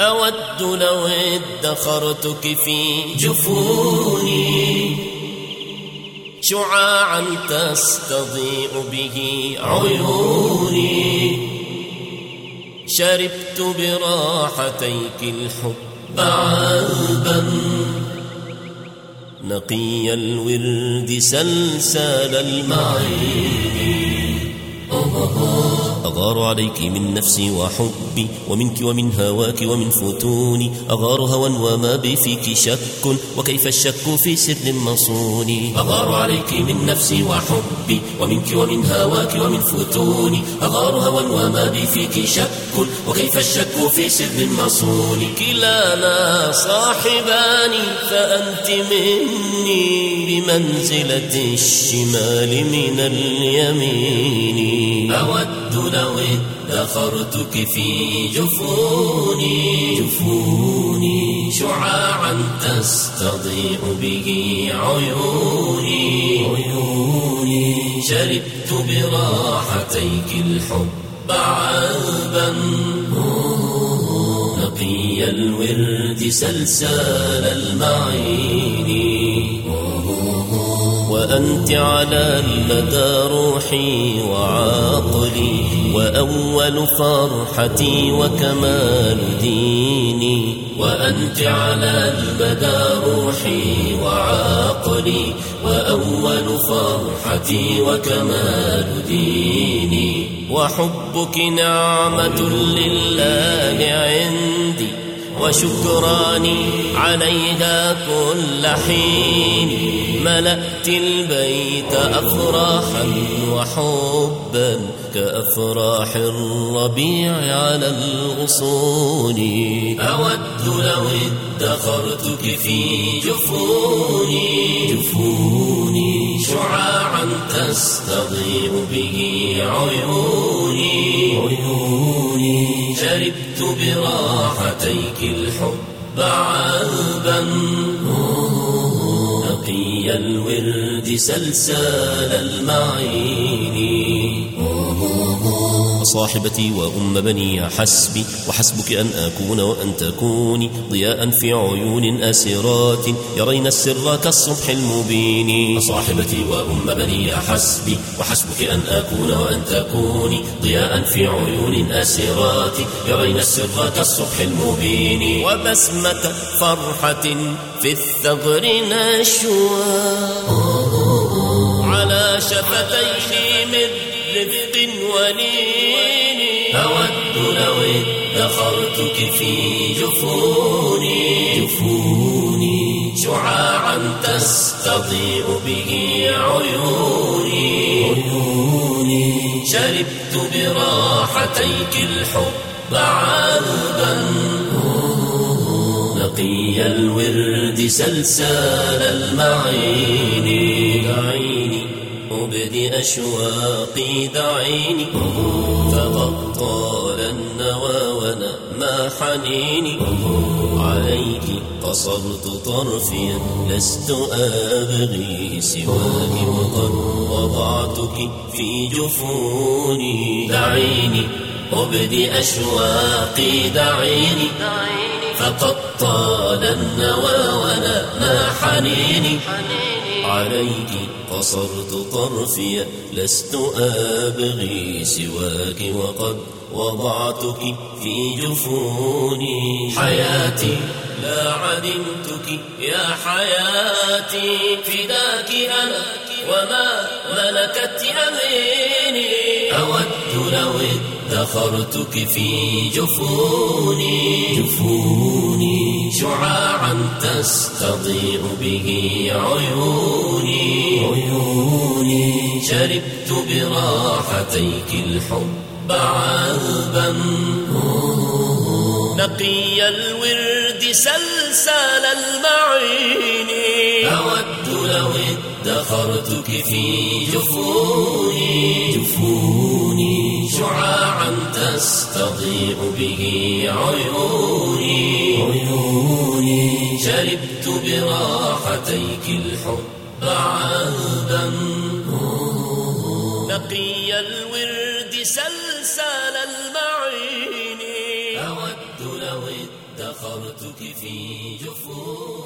أود لو ادخرتك في جفوني. شعاعا تستضيء به عيوني. شربت براحتيك الحب عذبا. نقي الورد سلسال المعين. أغار عليك من نفسي وحبي ومنك ومن هواك ومن فتوني. أغار هوى وما بي فيك شك وكيف الشك في سر مصون أغار عليك من نفسي وحبي ومنك ومن هواك ومن فتوني. أغار هوى وما بي فيك شك وكيف الشك في سر مصون كلانا صاحبان فأنت مني بمنزلة الشمال من اليمين. أود لو ادخرتك في جفوني جفوني شعاعا تستضيء به عيوني عيوني. شربت براحتيك الحب عذبا. نقي الورد سلسال المعين. وأنت على المدى روحي وعقلي وأول فرحتي وكمال ديني. وأنت على المدى روحي وعقلي وأول فرحتي وكمال ديني. وحبك نعمة لله عندي. وشكراني عليها كل حين. ملأت البيت أفراحا وحبا كأفراح الربيع على الغصون. أود لو ادخرتك في جفوني جفوني شعاعا تستضيء به عيوني. عيوني. شربت براحتيك الحب عذبا. نقي الورد سلسال المعين. صاحبتي وأم بني حسبي وحسبك أن أكون وأن تكوني ضياء في عيون أسرات. يرين السر كالصبح المبين. صاحبتي وأم بني حسبي وحسبك أن أكون وأن تكوني ضياء في عيون أسرات. يرين السر كالصبح المبين. وبسمة فرحة في الثغر نشوى. على شفتيه من رفق ولين. أود لو ادخرتك في جفوني. جفوني شعاعا تستضيء به عيوني. عيوني. شربت براحتيك الحب عذبا. نقي الورد سلسال المعين. أبدي أشواقي دعيني فقد طال النوى ونما حنيني. عليك قصرت طرفي لست أبغي سواك وقد وضعتك في جفوني. دعيني أبدي أشواقي دعيني فقد طال النوى ونما حنيني. عليك قصرت طرفي لست أبغي سواك وقد وضعتك في جفوني. حياتي لا عدمتك يا حياتي. فداك أنا وما ملكت يميني أود لو ادخرتك في جفوني. جفوني. تستضيء به عيوني. عيوني. شربت براحتيك الحب عذبا. نقي الورد سلسال المعين. أود لو ادخرتك في جفوني. جفوني. شعاعا تستضيء به عيوني. عيوني. شربت براحتيك الحب عذبا نقي الورد سلسال المعين. أود لو ادخرتك في جفون.